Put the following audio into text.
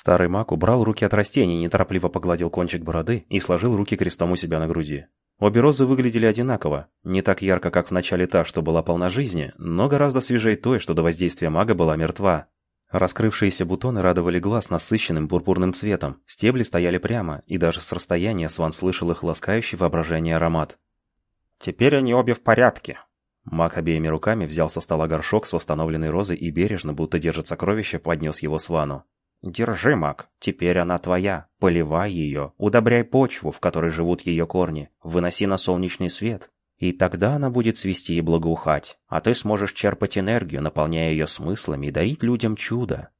Старый маг убрал руки от растений, неторопливо погладил кончик бороды и сложил руки крестом у себя на груди. Обе розы выглядели одинаково, не так ярко, как в начале та, что была полна жизни, но гораздо свежей той, что до воздействия мага была мертва. Раскрывшиеся бутоны радовали глаз насыщенным пурпурным цветом, стебли стояли прямо, и даже с расстояния Сван слышал их ласкающий воображение аромат. «Теперь они обе в порядке», Маг обеими руками взял со стола горшок с восстановленной розой и бережно, будто держит сокровище, поднес его Свану. «Держи, маг, теперь она твоя. Поливай ее, удобряй почву, в которой живут ее корни, выноси на солнечный свет. И тогда она будет цвести и благоухать, а ты сможешь черпать энергию, наполняя ее смыслами и дарить людям чудо.